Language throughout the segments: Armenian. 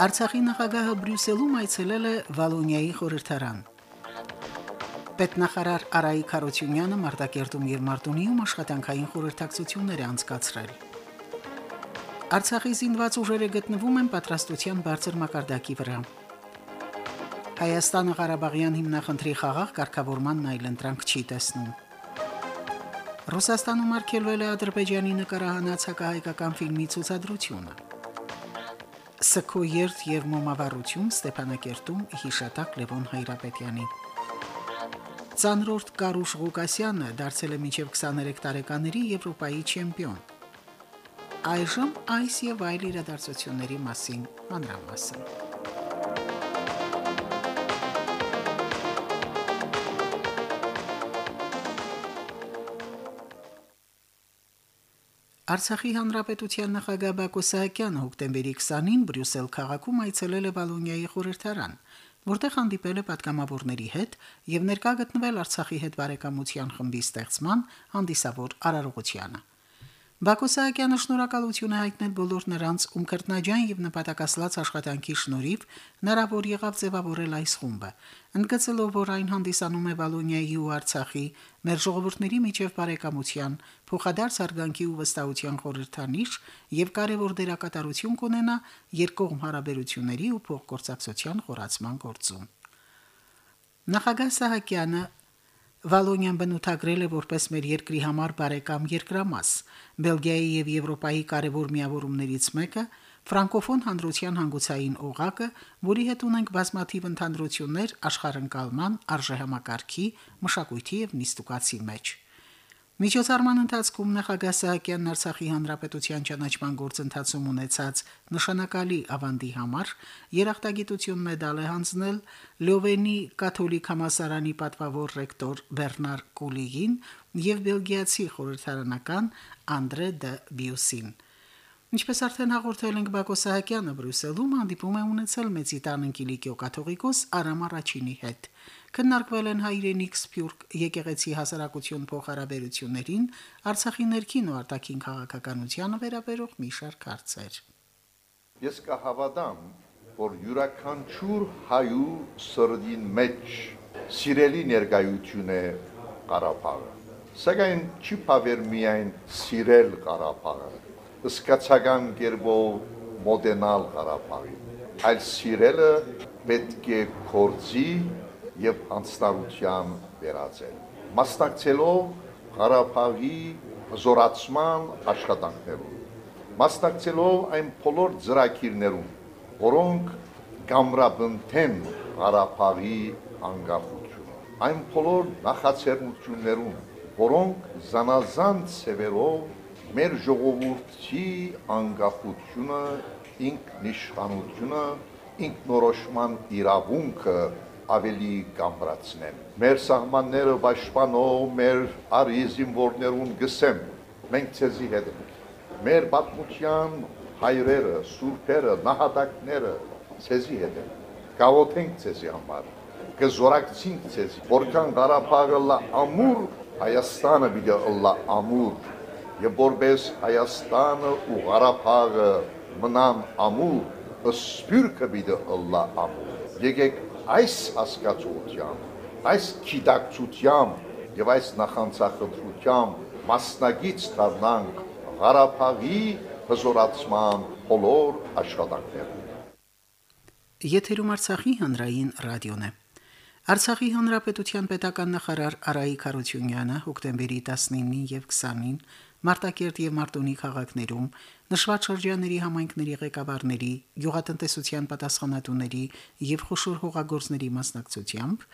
Արցախի նախագահը Բրյուսելում այցելել է Վալոնիայի խորհրդարան։ Պետնախարար Արայիկ Խարությունյանը Մարտակերտում եւ Մարտունիում աշխատանքային խորհրդակցություններ է անցկացրել։ Արցախի զինված ուժերը գտնվում են պատրաստության բարձր մակարդակի վրա։ Հայաստանը Ղարաբաղյան հիմնախնդրի խաղաղ կարգավորման այլընտրանք չի տեսնում։ Ռուսաստանում արգելվել է Ադրբեջանի նկարահանած հակահայկական ֆիլմի ցուցադրությունը։ Սքո երթ եւ մոմավառություն Ստեփանակերտում հիշատակ Լևոն Հայրապետյանի։ Ցանրորդ Կարուշ Ղուկասյանը դարձել է մինչև 23 տարեկաների Եվրոպայի չեմպիոն։ Այժմ այս եւ այլ իրադարձությունների մասին մանրամասն։ Արցախի հանրապետության նախագահ Բակո Սահակյանը հոկտեմբերի 20-ին Բրյուսել քաղաքում այցելել է Վալոնիայի խորհրդարան, որտեղ հանդիպել է պատգամավորների հետ եւ ներկա գտնվել Արցախի հետ բարեկամության խմբի ստեղծման հանդիսավոր արարողությանը։ Բակո Սահակյանը շնորհակալություն է հայտնել բոլոր նրանց, ում քրտնաջան եւ նպատակասլաց աշխատանքի շնորհիվ հնարավոր եղավ ձևավորել այս խումբը, ընդգծելով, որ այն հանդիսանում է Վալոնիայի ու Արցախի մեր ժողովուրդների միջև բարեկամության, փոխադարձ արգանքի ու վստահության խորհրդանիշ եւ կարեւոր դերակատարություն կունենա երկկողմ հարաբերությունների ու փոխգործակցության խորացման գործում։ Նախագահ Սահակյանը Վալոնիան բնութագրել է որպես մեր երկրի համար բարեկամ երկրամաս։ Բելգիայի եւ Եվրոպայի կարևոր միավորումներից մեկը ֆրանկոֆոն հանրության հանգուցային օղակը, որի հետ ունենք բազմաթիվ ընդհանրություններ աշխարհընկալման, արժեհամակարգի, մշակույթի եւ նիստուկացի մեջ։ Միջոցառման ընթացքում նախագահ Սահակյանն Արցախի հանրապետության ճանաչման գործընթացում ունեցած նշանակալի ավանդի համար երախտագիտություն մեդալ է հանձնել Լյովենի կաթոլիկ համասարանի պատվավոր ռեկտոր Բեռնար Կուլիին եւ բելգիացի խորհրդարանական Անդրե դը Բիուսին։ Ինչպես արդեն հաղորդել ենք Բակո Սահակյանը Բրյուսելում հանդիպում է ունեցել Մեծի տան Կիլիկիո կաթողիկոս Արամ Արաչինի հետ։ Քննարկվել են հայրենիք Սփյուռք եկեղեցի հասարակություն փոխհարաբերություններին, Արցախի ներքին ու արտաքին քաղաքականությանը վերաբերող մի շարք հարցեր։ Ես կհավատամ, որ յուրաքանչյուր հայու սրդին մեջ սիրելի ներկայություն է Ղարաբաղը։ Սակայն չի բավեր միայն սիրել Ղարաբաղը, սկացական կերպով մոդենալ Ղարաբաղին, այլ սիրելը պետք է կորձի եւ անձնարության վերածել։ Մասնակցելով Ղարաբաղի զորացման աշխատանքներում, մասնակցելով այն բոլոր ծրագիրներում, որոնք կամրապնդեն Ղարաբաղի անկախությունը, այն բոլոր նախաձեռնություններում, որոնք զանազան ծևերով մեր ժողովրդի անկախությունը, ինքնիշխանությունը, ինքնորոշման իրավունքը ավելի կամրացնեն։ Մեր սահմանները պաշտպանող մեր արիզինվորներուն գսեմ, մենք ցեզի հետ ենք։ Մեր պատմության հայրերը, սուրբերը, նահատակները ցեզի հետ են։ Գաղութենք ցեզի համար, կզորակցինք ցեզի, որքան Ղարաբաղը լա ամուր, Հայաստանը պիտի լա ամուր, եւ որպես Հայաստանը ու Ղարաբաղը մնան ամուր, սպյուրքը պիտի լա ամուր։ Եկեք այս հասկացությամբ, այս քիդակցությամբ եւ այս նախանցախնդրությամբ մասնագից դառնանք Ղարաբաղի հզորացման բոլոր աշխատանքներում։ Եթերում Արցախի հանրային ռադիոն է։ Արցախի հանրապետության պետական նախարար Արայիկ Խարությունյանը հոկտեմբերի 19-ին եւ 20-ին Մարտակերտ եւ Մարտունի քաղաքներում նշված շրջանների համայնքների ղեկավարների, գյուղատնտեսության պատասխանատուների եւ խոշոր հողագործների մասնակցությամբ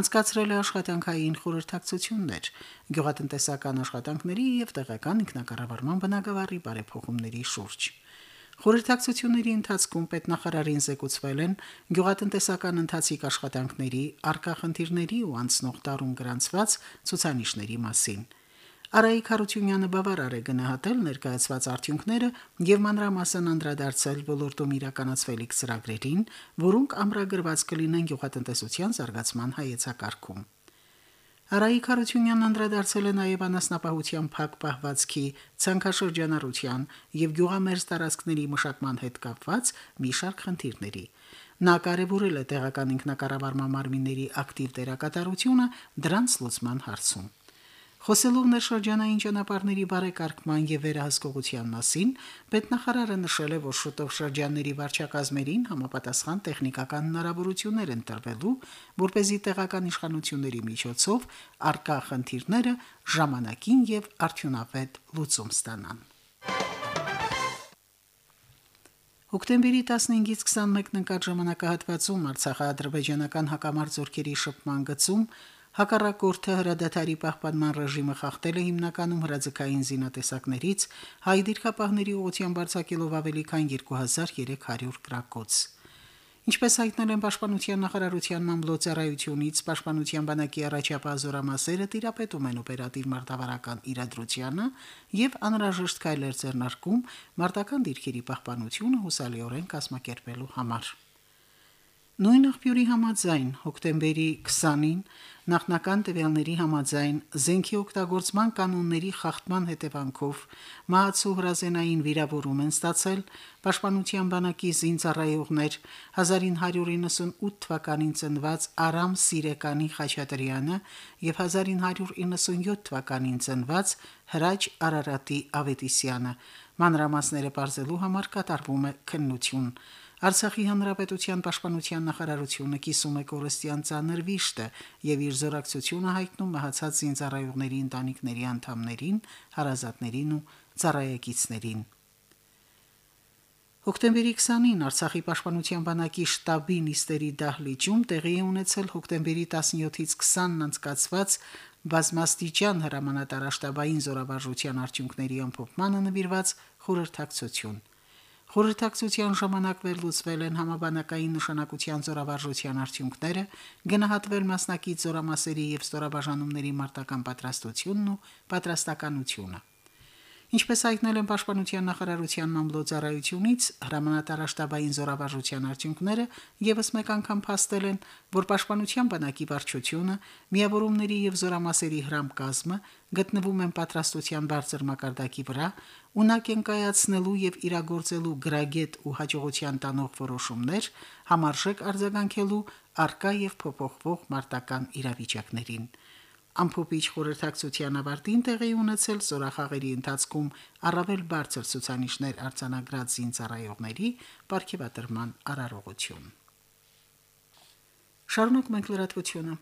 անցկացրել է աշխատանքային խորհրդակցություններ գյուղատնտեսական աշխատանքների եւ տեղական ինքնակառավարման բնագավառի բարեփոխումների շուրջ։ Խորհրդակցությունների ընթացքում պետնախարարին զեկուցվել են գյուղատնտեսական ընթացիկ աշխատանքների, արկա խնդիրների ու անցնող տարում գրանցված ցուցանիշների մասին։ Արայիկ Հարությունյանը բավարար է գնահատել ներկայացված արդյունքները եւ մանրամասն անդրադարձել ոլորտում իրականացվելիք ծրագրերին, որոնք ամրագրված կլինեն գյուղատնտեսության զարգացման հայեցակարգում։ Արայիկ Հարությունյանն անդրադարձել է նաև անասնապահության փակ պահվածքի, ցանքաշրջանառության եւ գյուղամերձ տարածքների մշակման հետ կապված մի շարք խնդիրների։ Նա կարևորել է տեղական ինքնակառավարման մարմինների ակտիվ դերակատարությունը դրանց լուծման հարցում։ Խոսելով ներշրջանային ճանապարհների բարեկարգման եւ վերահսկողության մասին, պետնախարարը նշել է, որ շուտով շրջանների վարչակազմերին համապատասխան տեխնիկական հնարավորություններ են տրվելու, որ เป զի տեղական իշխանությունների միջոցով արկա խնդիրները ժամանակին եւ արդյունավետ լուծում ստանան։ Հոկտեմբերի 15-ից 21-ն ընկած ժամանակահատվածում Արցախա-ադրբեջանական հակամարտ զորքերի շփման գծում Հակառակորդը հրադադարի պահպանման ռեժիմը խախտել է հիմնականում հրաձգային զինատեսակներից հայ դիրքապահների ուղղությամբ արձակելով ավելի քան 2300 գրակոց։ Ինչպես հայտնել են Պաշտպանության նախարարության մամլոյցարայությունից, Պաշտպանության բանակի առաջապահ զորամասերը տիրապետում են օպերատիվ մարտավարական իրադրությանը եւ անհրաժեշտ քայլեր ձեռնարկում մարտական դիրքերի պահպանությունը հուսալիորեն կազմակերպելու համար։ Նույն աղբյուրի համաձայն հոկտեմբերի 20-ին նախնական տվյալների համաձայն զենքի օգտագործման կանոնների խախտման հետևանքով մահացու հրազենային վիրավորում են ստացել Պաշտպանության բանակի զինծառայողներ 1998 թվականին ծնված Արամ Սիրեկանի Խաչատրյանը եւ 1997 թվականին ծնված Հրաչ Արարատի Ավետիսյանը մանրամասները բարձելու համար կատարվում է քննություն Արցախի հանրապետության պաշտպանության նախարարությունը կիսում է կորստյան ցաներ վիշտը եւ իր զորակցությունը հայտնում մահացած զինծառայողների ընտանիքների անդամներին, հարազատներին ու ծառայեկիցներին։ Հոկտեմբերի 20-ին Արցախի պաշտպանության բանակի շտաբի նիստերի դահլիճում տեղի է ունեցել հոկտեմբերի 17-ից 20-ն անցկացված բազմաստիճան հրամանատարաշտաբային զորավարժության արդյունքների ամփոփմանը նվիրված խորհրդակցություն։ Խորհրդակցության ժամանակ վերլուծվել են համաբանակային նշանակության զորավարժության արդյունքները, գնահատվել մասնակից զորամասերի եւ ստորաբաժանումների մարտական պատրաստությունն ու պատրաստականությունը։ Ինչպես հայտնել են Պաշտպանության նախարարության մամլոյցարայությունից, հրամանատարաշտաբային զորավարժության արդյունքները եւս մեկ անգամ փաստել են, որ Պաշտպանության բանակի վարչությունը, միավորումների եւ զորամասերի հրամկազմը գտնվում են պատրաստության բարձր մակարդակի վրա, ունակ են կայացնելու եւ իրագործելու գրագետ ու հաջողության տանող որոշումներ, համարժեք արձագանքելու արկա եւ փոփոխվող մարտական իրավիճակներին ամփոփիչ խորհրդակցության ավարտին տեղի ունեցել զորախաղերի ընթացքում առավել բարձր ցուցանիշներ արձանագրած զինծառայողների ապարքեվատրման արարողություն։ Շարունակ մենք լրատվությունը։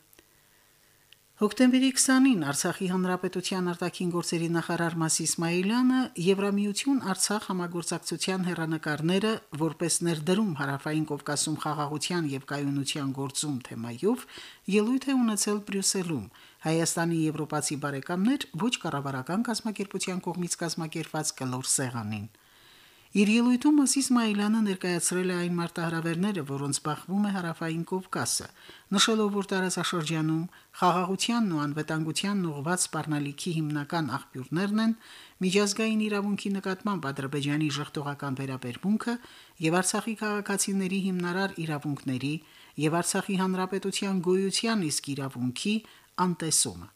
Հոկտեմբերի 20-ին Արցախի հանրապետության արտաքին գործերի նախարար Մասիս Իսմայելյանը Եվրամիություն Արցախ համագործակցության հերանեկարները որպես ներդրում հարավային Կովկասում խաղաղության եւ կայունության գործում թեմայով ելույթ է ունեցել Բրյուսելում Հայաստանի եվրոպացի բարեկամներ ոչ կառավարական կազմակերպության կողմից կազմակերպված կլոր սեղանին։ Իր ելույթում Ասիս Մայլյանը ներկայացրել է այն մարտահրավերները, որոնց բախվում է Հարավային Կովկասը, նշելով, որ տարածաշրջանում խաղաղությանն ու անվտանգությանն ուղղված սպառնալիքի հիմնական աղբյուրներն են միջազգային իրավունքի նկատմամբ Ադրբեջանի ժողտողական վերաբերմունքը եւ Արցախի քաղաքացիների հիմնարար իրավունքների եւ Արցախի հանրապետության գոյության իսկ իրավունքի անտեսումը։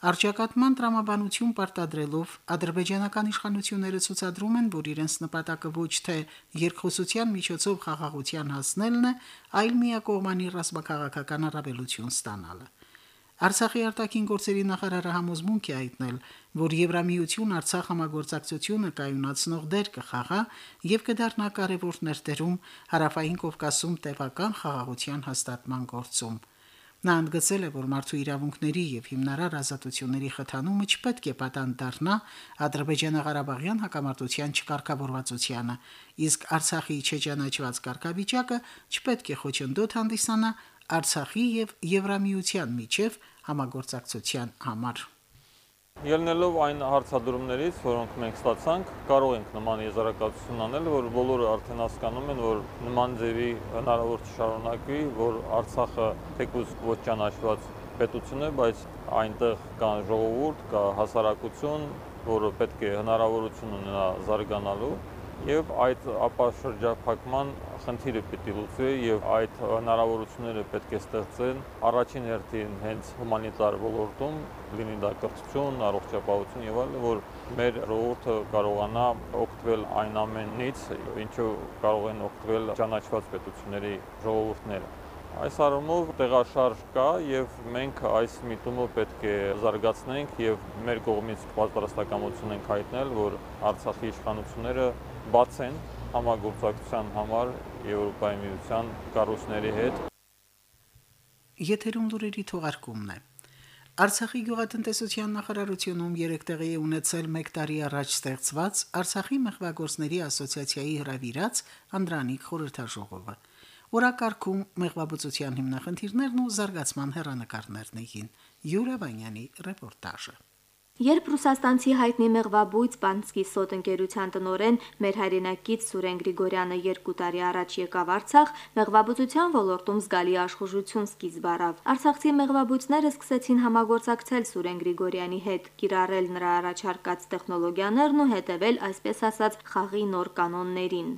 Արճակատման տրամաբանություն պարտադրելով ադրբեջանական իշխանությունները ցուցադրում են, որ իրենց նպատակը ոչ թե երկխոսության միջոցով խաղաղության հասնելն է, այլ միակողմանի ռազմաքաղաքական առավելություն ստանալը։ Արցախի արտաքին գործերի նախարարը համոզմունք է հայտնել, որ Եվրամիություն Արցախ համագործակցությունը կայունացնող դեր կխաղա եւ կդառնա կարևոր ներդերում հարավային Կովկասում տևական խաղաղության հաստատման գործում։ Նա ընդգծել է, որ մարդու իրավունքների եւ հիմնարար ազատությունների խթանումը չպետք է պատանդ դառնա Ադրբեջանա-Ղարաբաղյան հակամարտության չկարգավորվածությանը, իսկ Արցախի չճանաչված կարգավիճակը չպետք է խոչընդոտ հանդիսանա Արցախի եւ Եվրամիության միջև համագործակցության համար։ Ելնելով այն հարցադրումներից, որոնք մենք ստացանք, կարող ենք նման եզրակացություն անել, որ բոլորը արդեն հասկանում են, որ նման ձևի հնարավոր չշարունակվի, որ Արցախը թեկուզ ոչ ճանաչված պետություն է, բայց այնտեղ կա ժողովուրդ, կա հասարակություն, որը պետք է հնարավորություն ունենա զարգանալու եւ այդ ապաշրջափակման խնդիրը պիտի լուծվի եւ այդ հնարավորությունները պետք է ստեղծեն առաջին հերթին հենց հումանիտար ոլորտում, լինի դա կրթություն, առողջապահություն եւ այլն, որ մեր ժողովուրդը կարողանա օգտվել այն ամենից, ինչու կարող են օգտվել ճանաչված պետությունների ժողովուրդները։ Այս առումով տեղաշարժ կա եւ մենք այս միտումը պետք է զարգացնենք եւ մեր կողմից պատրաստակամություն ենք հայտնել, որ Արցախի իշխանությունները բաց են համագործակցության համար Եվրոպայի միության կառույցների հետ։ Եթերում լուրերի թողարկումն է։ Արցախի գյուղատնտեսության նախարարությունում 3 տեղի է ունեցել 1 տարի առաջ ստեղծված Արցախի մեղվագործների ասոցիացիայի հրավիրած Անդրանիկ խորհրդաժողովը։ Օրակարգում մեղվաբուծության հիմնախնդիրներն ու զարգացման հերանեկարներն էին։ Յուրա Վանյանի ռեպորտաժը։ Երբ ռուսաստանցի հայտնի մեղվաբույծ Պանսկի սոտ ընկերության տնորեն մեր հայրենակից Սուրեն Գրիգորյանը երկու տարի առաջ եկավ Արցախ, մեղվաբուծության ոլորտում զգալի աշխուժություն սկիզբ առավ։ Արցախցի մեղվաբույծները սկսեցին համագործակցել Սուրեն Գրիգորյանի հետ, կիրառել նրա առաջարկած տեխնոլոգիաներն ու հետևել այսպես ասած խաղի նոր կանոններին։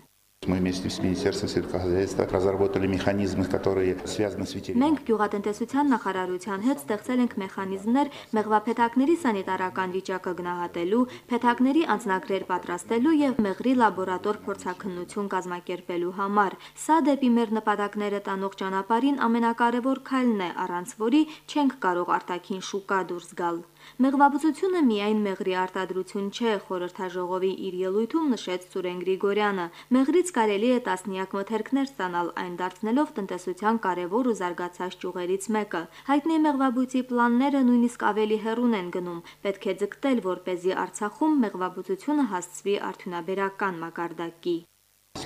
Мы вместе с Министерством сельскохозяйства разработали механизмы, которые связаны с ветеринарной. Մենք գյուղատնտեսության նախարարության հետ ստեղծել ենք մեխանիզմներ մեղվափեթակների սանիտարական վիճակը գնահատելու, փեթակների անձնագրեր պատրաստելու եւ մեղրի լաբորատոր փորձաքննություն կազմակերպելու համար։ Սա դեպի մեր նպատակները տանող ճանապարհին ամենակարևոր քայլն է, առանց որի չենք կարող արտաքին շուկա դուրս գալ։ Մեղվաբուծությունը միայն մեղրի արտադրություն չէ, խորհրդաժողովի իր ելույթում նշեց Սուրեն Գրիգորյանը։ Մեղրից կարելի է տասնյակ մթերքներ ստանալ, այն դարձնելով տնտեսության կարևոր ու զարգացած ճյուղերից մեկը։ Հայտնի մեղվաբույծի պլանները նույնիսկ ավելի հեռուն են գնում։ Պետք է ձգտել, որ เป զի Արցախում մեղվաբուծությունը հասցվի արդյունաբերական մակարդակի։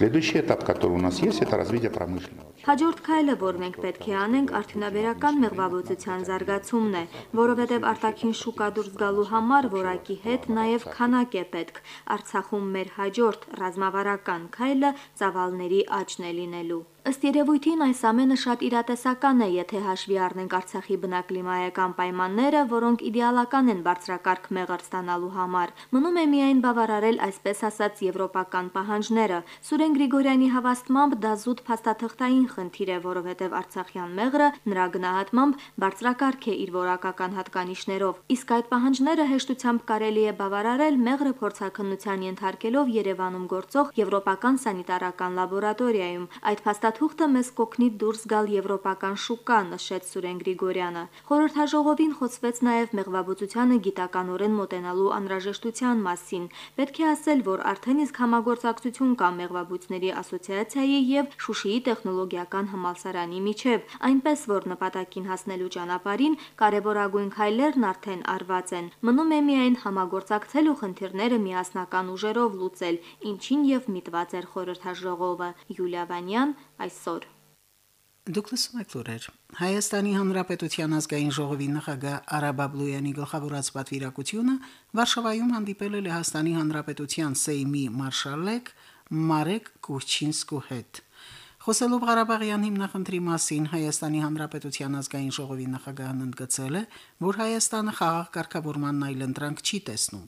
Следующий этап, который у нас есть, это развитие промышленного. Հաջորդ քայլը, որ մենք պետք է անենք, արդյունաբերական մեղվաբուծության զարգացումն է, որովհետև արտաքին շուկա դուրս գալու համար որակի հետ նաև քանակ է պետք։ Արցախում մեր հաջորդ ռազմավարական քայլը ծավալների աճն է լինելու։ Ըստ երևույթին այս ամենը շատ իրատեսական է, եթե հաշվի առնենք Արցախի բնակլիմայական պայմանները, որոնք իդեալական են բարձրակարգ մեղր ստանալու համար։ Մնում է միայն բավարարել այսպես ասած եվրոպական պահանջները։ Սուրեն Գրիգորյանի հավաստմամբ դա զուտ փաստաթղթային խնդիր է, որովհետև Արցախյան մեղրը նրա գնահատմամբ բարձրակարգ է իր որակական հատկանիշներով։ Իսկ այդ պահանջները հեշտությամբ կարելի է բավարարել մեղրը փորձաքննության ենթարկելով Երևանում գործող եվրոպական սանիտարական լաբորատորիայում։ Այդ փաստաթղթը Փաստաթուղթը մեզ կօգնի դուրս գալ եվրոպական շուկա, նշեց Սուրեն Գրիգորյանը։ Խորհրդաժողովին խոսվեց նաև մեղվաբուծությանը գիտականորեն մոտենալու անհրաժեշտության մասին։ Պետք է ասել, որ արդեն իսկ համագործակցություն կա մեղվաբույծների ասոցիացիայի եւ Շուշիի տեխնոլոգիական համալսարանի միջև, այնպես որ նպատակին հասնելու ճանապարհին կարևորագույն քայլերն արդեն արված են։ Մնում է միայն համագործակցել ու խնդիրները միասնական ուժերով լուծել, ինչին եւ միտված էր խորհրդաժողովը։ Յուլիա Վանյան այսօր։ Դուք լսում եք լուրեր։ Հայաստանի Հանրապետության ազգային ժողովի նախագահ Արա Բաբլոյանի գլխավորած պատվիրակությունը Վարշավայում հանդիպել է Լեհաստանի Հանրապետության Սեյմի մարշալեկ Մարեկ Կուչինսկու հետ։ Խոսելով Ղարաբաղյան հիմնախնդրի մասին Հայաստանի Հանրապետության ազգային ժողովի նախագահն ընդգծել է, որ Հայաստանը խաղաղ կարգավորման այլընտրանք չի տեսնում։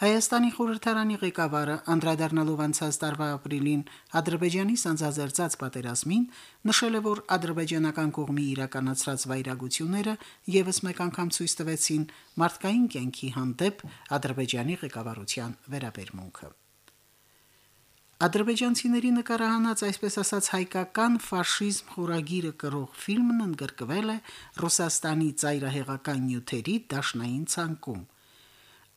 Հայաստանի խորհրդարանի ղեկավարը անդրադառնալով անցած տարվա ապրիլին Ադրբեջանի սանձազերծած պատերազմին նշել է, որ ադրբեջանական կողմի իրականացրած վայրագությունները եւս մեկ անգամ ցույց տվեցին մարդկային կյանքի հանդեպ Ադրբեջանի ղեկավարության վերաբերմունքը։ Ադրբեջանցիների նկարահանած այսպես ասած հայկական ֆաշիզմ խորագիրը կրող ֆիլմն ընդգրկվել է Ռուսաստանի ծայրահեղական նյութերի դաշնային ցանկում։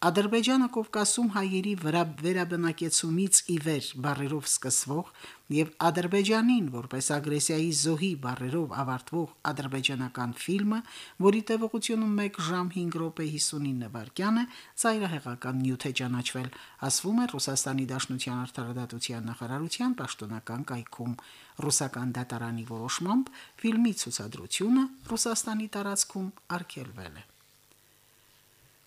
Ադրբեջանը Կովկասում հայերի վրա վերաբնակեցումից ի վեր բարերով սկսվող եւ Ադրբեջանին որպես ագրեսիայի զոհի բարերով ավարտվող ադրբեջանական ֆիլմը, որի տևողությունը 1 ժամ 5 րոպե 59 վայրկյան է, ծայրահեղական նյութ է ճանաչվել, ասվում է Ռուսաստանի Դաշնության արդարադատության նախարարության պաշտոնական կայքում։ Ռուսական դատարանի որոշմամբ ֆիլմի ցուցադրությունը Ռուսաստանի տարածքում արգելվել է։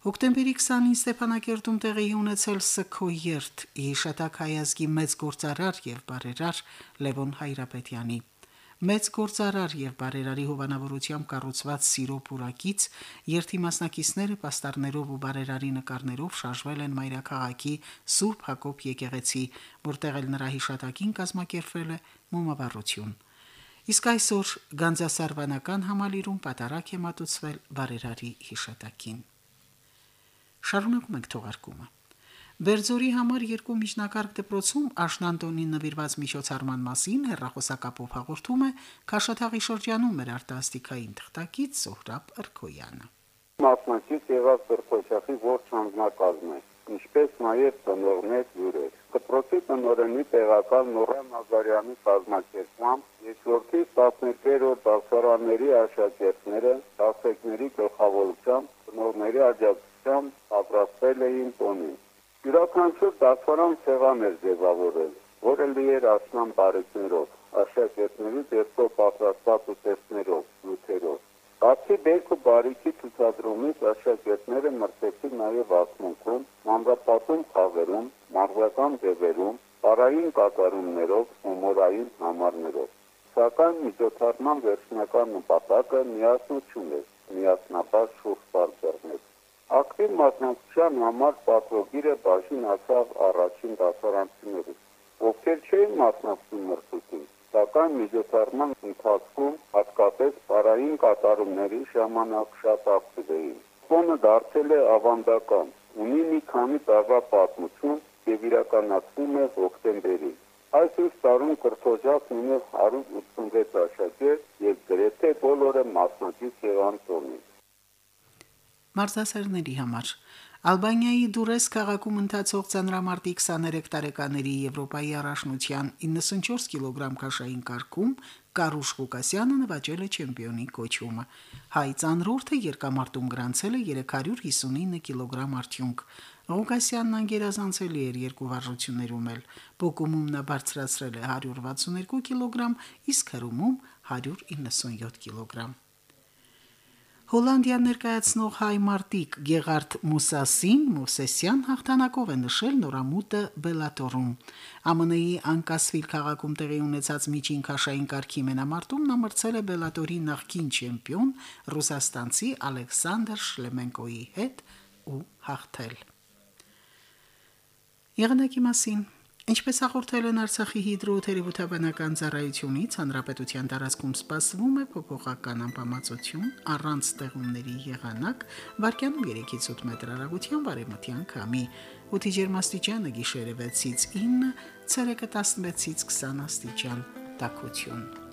Հոկտեմբերի 20-ին Ստեփանակերտում տեղի ունեցել Սքոյերտ իշտակ հայազգի մեծ գործարար եւ բարերար Լևոն Հայրապետյանի մեծ գործարար եւ բարերարի հովանավորությամբ կառուցված Սիրո պուրակից երթի մասնակիցները պաստառներով ու բարերարի նկարներով շարժվել են Մայրաքաղաքի Սուրբ Հակոբ եկեղեցի, որտեղ էլ նրա հիշատակին կազմակերպվել է մոմավառություն։ Իսկ այսօր Գանձասարվանական համալիրում պատարակ է մատուցվել բարերարի հիշատակին։ Շարունակում ենք թողարկումը։ Բերձորի համար երկու միջնակարգ դպրոցում Աշնանտոնին նվիրված միջոցառման մասին հերրախոսակապով հաղորդում է Քաշաթաղի շրջանում մեր արտասթիկային թղթակից Սոհրաբ Ըրքոյանը։ Մասնակից եղավ Սրբոչախի ողջ անձնակազմը, ինչպես նաև ծնողներ յուրեր։ Դպրոցի տնօրենի տեղակալ Նորեն Նազարյանի կազմակերպմամբ երկրորդի 12-րդ դասարանների աշակերտները դասեկների գլխավորությամբ ծնողների աջակցությամբ ուղղությամբ պատրաստվել էին տոնին։ Յուրաքանչյուր դասարան սեղան էր ձևավորել, որը լի էր ասնան բարեկներով, աշակերտների ձեռքով պատրաստված ուտեստներով, նյութերով։ Բացի բերք ու բարիքի ցուցադրումից աշակերտները մրցեցին նաև ասմունքում, մանրապատում խաղերում, մարզական ձևերում, բարային կատարումներով, հումորային համարներով։ Սակայն միջոցառման վերջնական նպատակը միասնություն էր, միասնաբար շուրջ բարձրացնել։ Ակտիվ մասնակցության համար պատվոգիրը բաժին ասավ առաջին դասարանցիներից, ովքեր չէին մասնակցում մրցույթին, սակայն միջոցառման ընթացքում հատկապես բարային կատարումների ժամանակ շատ ակտիվ էին։ Ֆոնը դարձել է ավանդական, ունի մի քանի տարվա պատմություն եւ իրականացվում է հոկտեմբերին։ Այս ուշ տարում կրթօջախ ունի 186 աշակերտ եւ գրեթե բոլորը մասնակից եղան տոնին մարզասերների համար։ Ալբանիայի Դուրես քաղաքում ընթացող ծանրամարտի 23 տարեկաների Եվրոպայի առաջնության 94 կիլոգրամ քաշային կարգում Կարուշ Ղուկասյանը նվաճել է չեմպիոնի կոչումը։ Հայ ծանրորդը երկամարտում գրանցել է 359 կիլոգրամ արդյունք։ Ղուկասյանն անգերազանցելի էր երկու վարժություններում էլ։ Բոկումում նա բարձրացրել է 162 կիլոգրամ, իսկ հրումում 197 կիլոգրամ։ Հոլանդիան ներկայացնող հայ մարտիկ Գեգարդ Մուսասին Մովսեսյան հաղթանակով է նշել նորամուտը Բելատորում։ ԱՄՆ-ի Անկասվիլ քաղաքում տեղի ունեցած միջին քաշային կարգի մենամարտում նա մրցել է Բելատորի նախկին չեմպիոն ռուսաստանցի Ալեքսանդր Շլեմենկոյի հետ ու հաղթել։ Եղանակի մասին Ինչպես հաղորդել են Արցախի հիդրոթերապևտաբանական ծառայությունից, հանրապետության տարածքում սպասվում է փոփոխական անբավարարություն առանց ստեղումների եղանակ, վարկյանում 3-ից 8 մետր հեռագության բարեմտյան քամի։ Օդի ջերմաստիճանը գիշերը 6-ից 9, ցերեկը 16-ից 20 աստիճան։ Տակություն։